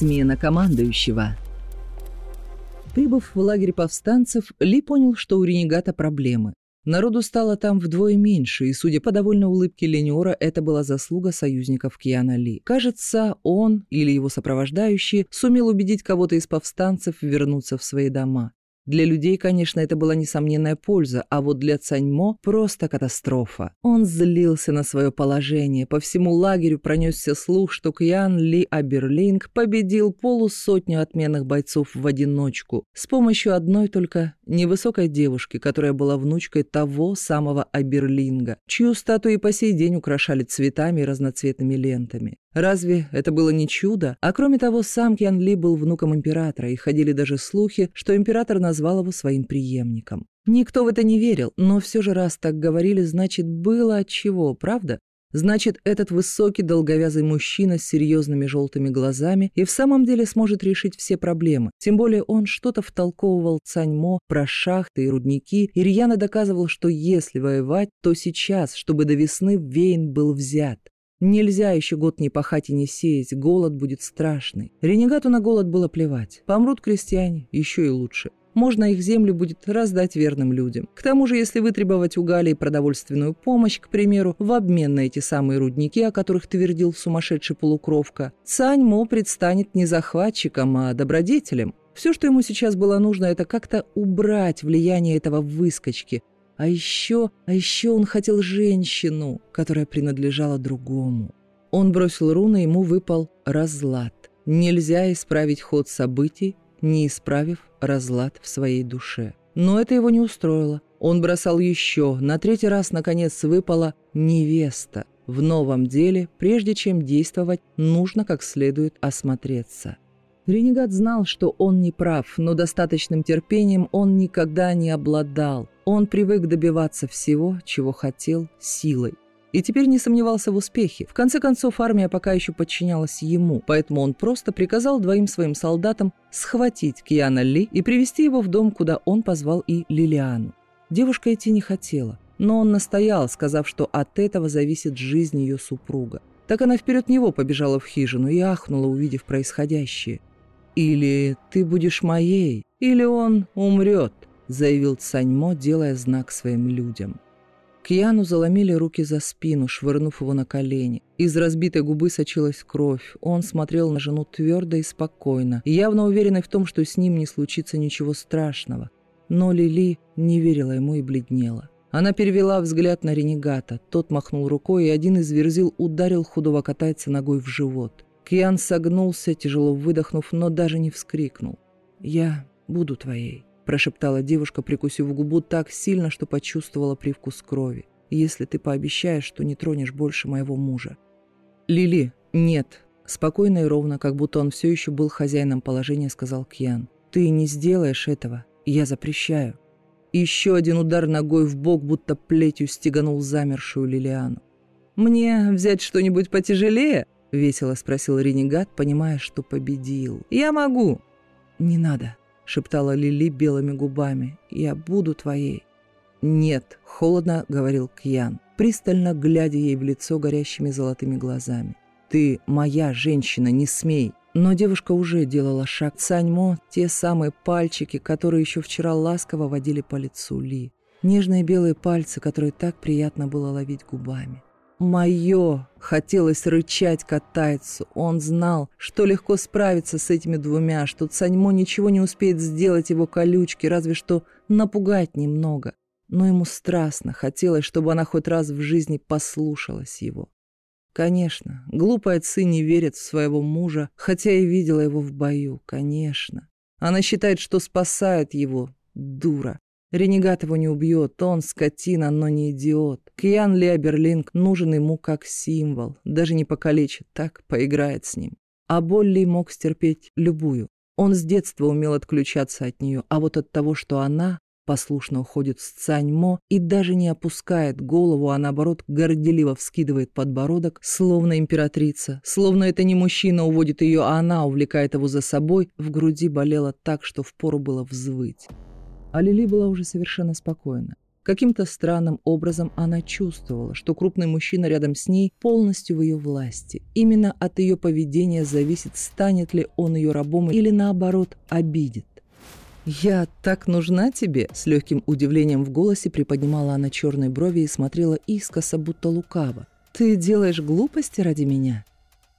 Смена командующего. Прибыв в лагерь повстанцев, Ли понял, что у ренегата проблемы. Народу стало там вдвое меньше, и, судя по довольной улыбке Лениора, это была заслуга союзников Киана Ли. Кажется, он или его сопровождающие сумел убедить кого-то из повстанцев вернуться в свои дома. Для людей, конечно, это была несомненная польза, а вот для Цаньмо просто катастрофа. Он злился на свое положение. По всему лагерю пронесся слух, что Кьян Ли Аберлинг победил полусотню отменных бойцов в одиночку с помощью одной только невысокой девушки, которая была внучкой того самого Аберлинга, чью статуи по сей день украшали цветами и разноцветными лентами. Разве это было не чудо? А кроме того, сам Кьян Ли был внуком императора, и ходили даже слухи, что император назвал его своим преемником. Никто в это не верил, но все же раз так говорили, значит, было от чего, правда? Значит, этот высокий долговязый мужчина с серьезными желтыми глазами и в самом деле сможет решить все проблемы. Тем более он что-то втолковывал Цаньмо про шахты и рудники, и рьяно доказывал, что если воевать, то сейчас, чтобы до весны Вейн был взят. Нельзя еще год не пахать и не сеять, голод будет страшный. Ренегату на голод было плевать. Помрут крестьяне, еще и лучше. Можно их землю будет раздать верным людям. К тому же, если вытребовать у Галии продовольственную помощь, к примеру, в обмен на эти самые рудники, о которых твердил сумасшедший полукровка, Цань Мо предстанет не захватчиком, а добродетелем. Все, что ему сейчас было нужно, это как-то убрать влияние этого выскочки, а еще, а еще он хотел женщину, которая принадлежала другому. Он бросил руны, ему выпал разлад. Нельзя исправить ход событий, не исправив разлад в своей душе. Но это его не устроило. Он бросал еще. На третий раз, наконец, выпала невеста. В новом деле, прежде чем действовать, нужно как следует осмотреться. Ренегат знал, что он не прав, но достаточным терпением он никогда не обладал. Он привык добиваться всего, чего хотел, силой. И теперь не сомневался в успехе. В конце концов, армия пока еще подчинялась ему, поэтому он просто приказал двоим своим солдатам схватить Киана Ли и привести его в дом, куда он позвал и Лилиану. Девушка идти не хотела, но он настоял, сказав, что от этого зависит жизнь ее супруга. Так она вперед него побежала в хижину и ахнула, увидев происходящее. «Или ты будешь моей, или он умрет», заявил Цаньмо, делая знак своим людям. Кьяну заломили руки за спину, швырнув его на колени. Из разбитой губы сочилась кровь. Он смотрел на жену твердо и спокойно, явно уверенный в том, что с ним не случится ничего страшного. Но Лили не верила ему и бледнела. Она перевела взгляд на ренегата. Тот махнул рукой, и один из верзил ударил худого катайца ногой в живот. Кьян согнулся, тяжело выдохнув, но даже не вскрикнул. «Я буду твоей» прошептала девушка, прикусив губу так сильно, что почувствовала привкус крови. «Если ты пообещаешь, что не тронешь больше моего мужа». «Лили, нет», спокойно и ровно, как будто он все еще был хозяином положения, сказал Кьян. «Ты не сделаешь этого, я запрещаю». еще один удар ногой в бок, будто плетью стеганул замершую Лилиану. «Мне взять что-нибудь потяжелее?» — весело спросил ренегат, понимая, что победил. «Я могу». «Не надо», шептала Лили белыми губами. «Я буду твоей». «Нет», — холодно говорил Кьян, пристально глядя ей в лицо горящими золотыми глазами. «Ты моя женщина, не смей!» Но девушка уже делала шаг. Саньмо, те самые пальчики, которые еще вчера ласково водили по лицу Ли. Нежные белые пальцы, которые так приятно было ловить губами. Мое! Хотелось рычать катайцу. Он знал, что легко справиться с этими двумя, что Цаньмо ничего не успеет сделать его колючки, разве что напугать немного. Но ему страстно хотелось, чтобы она хоть раз в жизни послушалась его. Конечно, глупая Ци не верит в своего мужа, хотя и видела его в бою, конечно. Она считает, что спасает его, дура. Ренегат его не убьет, он скотина, но не идиот. Кьян Леоберлинг нужен ему как символ, даже не покалечит, так поиграет с ним. А Болли мог стерпеть любую. Он с детства умел отключаться от нее, а вот от того, что она послушно уходит с Цаньмо и даже не опускает голову, а наоборот горделиво вскидывает подбородок, словно императрица, словно это не мужчина уводит ее, а она увлекает его за собой, в груди болело так, что впору было взвыть. А Лили была уже совершенно спокойна. Каким-то странным образом она чувствовала, что крупный мужчина рядом с ней полностью в ее власти. Именно от ее поведения зависит, станет ли он ее рабом или наоборот обидит. «Я так нужна тебе?» С легким удивлением в голосе приподнимала она черные брови и смотрела искоса, будто лукаво. «Ты делаешь глупости ради меня?»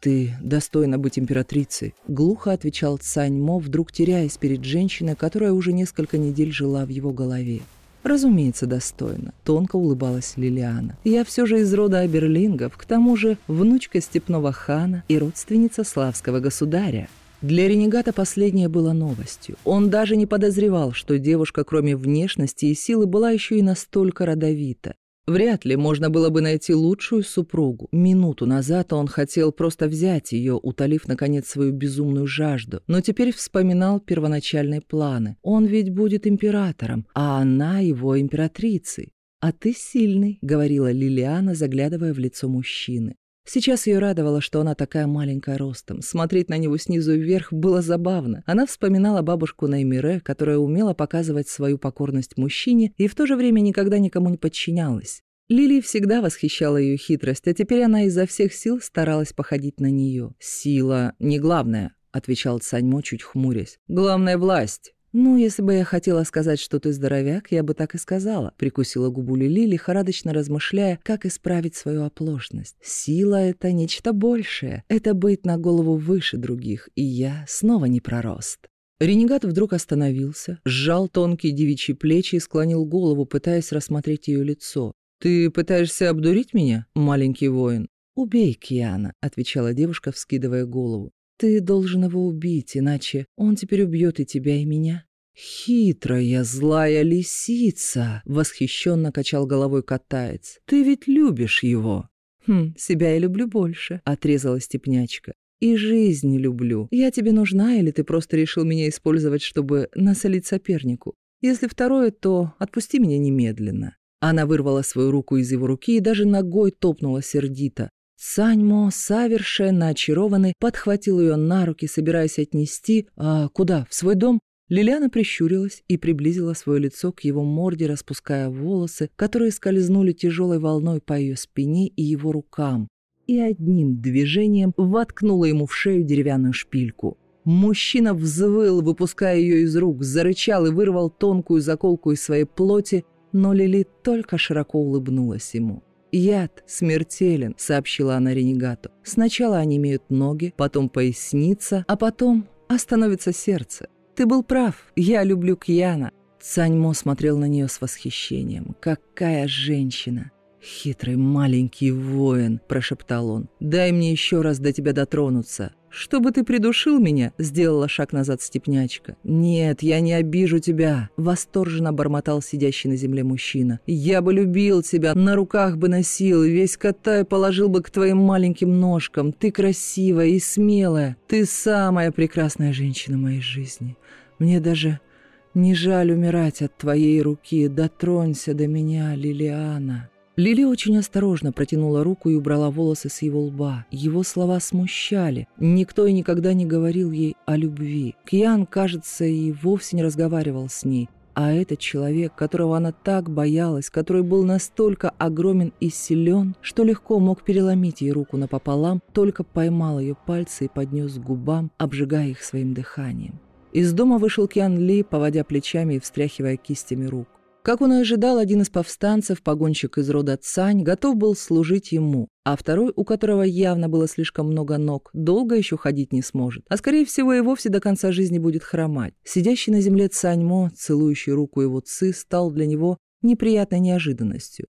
«Ты достойна быть императрицей», — глухо отвечал Цань Мо, вдруг теряясь перед женщиной, которая уже несколько недель жила в его голове. «Разумеется, достойно», — тонко улыбалась Лилиана. «Я все же из рода Аберлингов, к тому же внучка степного хана и родственница славского государя». Для ренегата последнее было новостью. Он даже не подозревал, что девушка, кроме внешности и силы, была еще и настолько родовита. Вряд ли можно было бы найти лучшую супругу. Минуту назад он хотел просто взять ее, утолив, наконец, свою безумную жажду. Но теперь вспоминал первоначальные планы. Он ведь будет императором, а она его императрицей. «А ты сильный», — говорила Лилиана, заглядывая в лицо мужчины. Сейчас ее радовало, что она такая маленькая ростом. Смотреть на него снизу вверх было забавно. Она вспоминала бабушку Наймире, которая умела показывать свою покорность мужчине и в то же время никогда никому не подчинялась. Лили всегда восхищала ее хитрость, а теперь она изо всех сил старалась походить на нее. «Сила не главное», — отвечал Цаньмо, чуть хмурясь. «Главная власть. «Ну, если бы я хотела сказать, что ты здоровяк, я бы так и сказала», — прикусила губу Лили, лихорадочно размышляя, как исправить свою оплошность. «Сила — это нечто большее. Это быть на голову выше других, и я снова не пророст». Ренегат вдруг остановился, сжал тонкие девичьи плечи и склонил голову, пытаясь рассмотреть ее лицо. «Ты пытаешься обдурить меня, маленький воин?» «Убей Киана», — отвечала девушка, вскидывая голову. Ты должен его убить, иначе он теперь убьет и тебя, и меня. «Хитрая, злая лисица!» — восхищенно качал головой катаец. «Ты ведь любишь его!» «Хм, себя я люблю больше», — отрезала степнячка. «И жизнь люблю. Я тебе нужна, или ты просто решил меня использовать, чтобы насолить сопернику? Если второе, то отпусти меня немедленно». Она вырвала свою руку из его руки и даже ногой топнула сердито. Саньмо, совершенно очарованный, подхватил ее на руки, собираясь отнести... А куда? В свой дом? Лилиана прищурилась и приблизила свое лицо к его морде, распуская волосы, которые скользнули тяжелой волной по ее спине и его рукам, и одним движением воткнула ему в шею деревянную шпильку. Мужчина взвыл, выпуская ее из рук, зарычал и вырвал тонкую заколку из своей плоти, но Лили только широко улыбнулась ему. «Яд смертелен», — сообщила она ренегату. «Сначала они имеют ноги, потом поясница, а потом остановится сердце. Ты был прав, я люблю Кьяна». Цаньмо смотрел на нее с восхищением. «Какая женщина!» «Хитрый маленький воин», — прошептал он. «Дай мне еще раз до тебя дотронуться». «Чтобы ты придушил меня?» — сделала шаг назад степнячка. «Нет, я не обижу тебя!» — восторженно бормотал сидящий на земле мужчина. «Я бы любил тебя, на руках бы носил, весь котай положил бы к твоим маленьким ножкам. Ты красивая и смелая. Ты самая прекрасная женщина моей жизни. Мне даже не жаль умирать от твоей руки. Дотронься до меня, Лилиана». Лили очень осторожно протянула руку и убрала волосы с его лба. Его слова смущали. Никто и никогда не говорил ей о любви. Кьян, кажется, и вовсе не разговаривал с ней. А этот человек, которого она так боялась, который был настолько огромен и силен, что легко мог переломить ей руку напополам, только поймал ее пальцы и поднес к губам, обжигая их своим дыханием. Из дома вышел Киан Ли, поводя плечами и встряхивая кистями рук. Как он и ожидал, один из повстанцев, погонщик из рода Цань, готов был служить ему, а второй, у которого явно было слишком много ног, долго еще ходить не сможет, а скорее всего и вовсе до конца жизни будет хромать. Сидящий на земле Цаньмо, целующий руку его Ци, стал для него неприятной неожиданностью.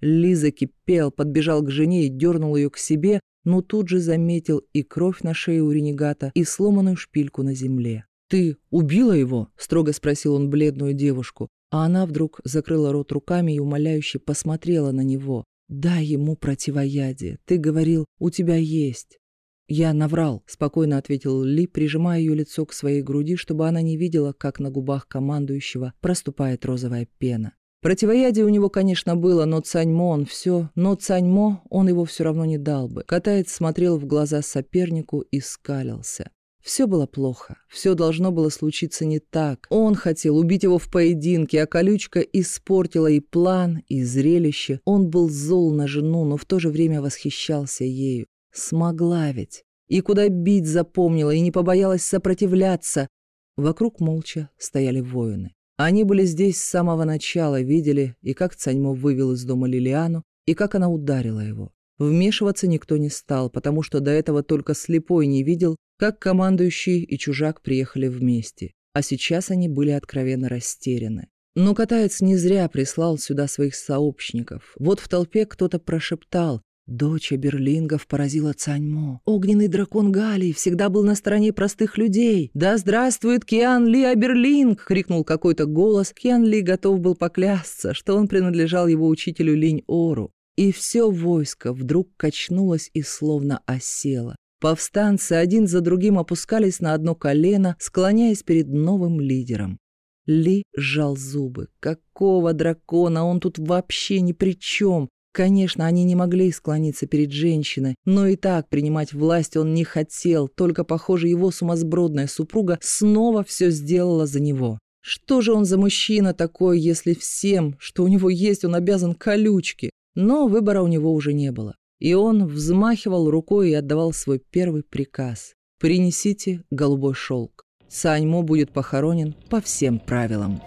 Лиза кипел, подбежал к жене и дернул ее к себе, но тут же заметил и кровь на шее у ренегата, и сломанную шпильку на земле. «Ты убила его?» — строго спросил он бледную девушку. А она вдруг закрыла рот руками и умоляюще посмотрела на него. «Дай ему противоядие. Ты говорил, у тебя есть». «Я наврал», — спокойно ответил Ли, прижимая ее лицо к своей груди, чтобы она не видела, как на губах командующего проступает розовая пена. Противоядие у него, конечно, было, но Цаньмо он все, но Цаньмо он его все равно не дал бы. Катаец смотрел в глаза сопернику и скалился. Все было плохо, все должно было случиться не так. Он хотел убить его в поединке, а колючка испортила и план, и зрелище. Он был зол на жену, но в то же время восхищался ею. Смогла ведь. И куда бить запомнила, и не побоялась сопротивляться. Вокруг молча стояли воины. Они были здесь с самого начала, видели, и как Цаньмо вывел из дома Лилиану, и как она ударила его. Вмешиваться никто не стал, потому что до этого только слепой не видел, как командующий и чужак приехали вместе. А сейчас они были откровенно растеряны. Но катаец не зря прислал сюда своих сообщников. Вот в толпе кто-то прошептал «Дочь Берлингов поразила Цаньмо. Огненный дракон Галии всегда был на стороне простых людей. Да здравствует Киан Ли Аберлинг!» — крикнул какой-то голос. Киан Ли готов был поклясться, что он принадлежал его учителю Линь Ору. И все войско вдруг качнулось и словно осело. Повстанцы один за другим опускались на одно колено, склоняясь перед новым лидером. Ли сжал зубы. Какого дракона? Он тут вообще ни при чем. Конечно, они не могли склониться перед женщиной, но и так принимать власть он не хотел, только, похоже, его сумасбродная супруга снова все сделала за него. Что же он за мужчина такой, если всем, что у него есть, он обязан колючке? Но выбора у него уже не было. И он взмахивал рукой и отдавал свой первый приказ. «Принесите голубой шелк. Саньмо будет похоронен по всем правилам».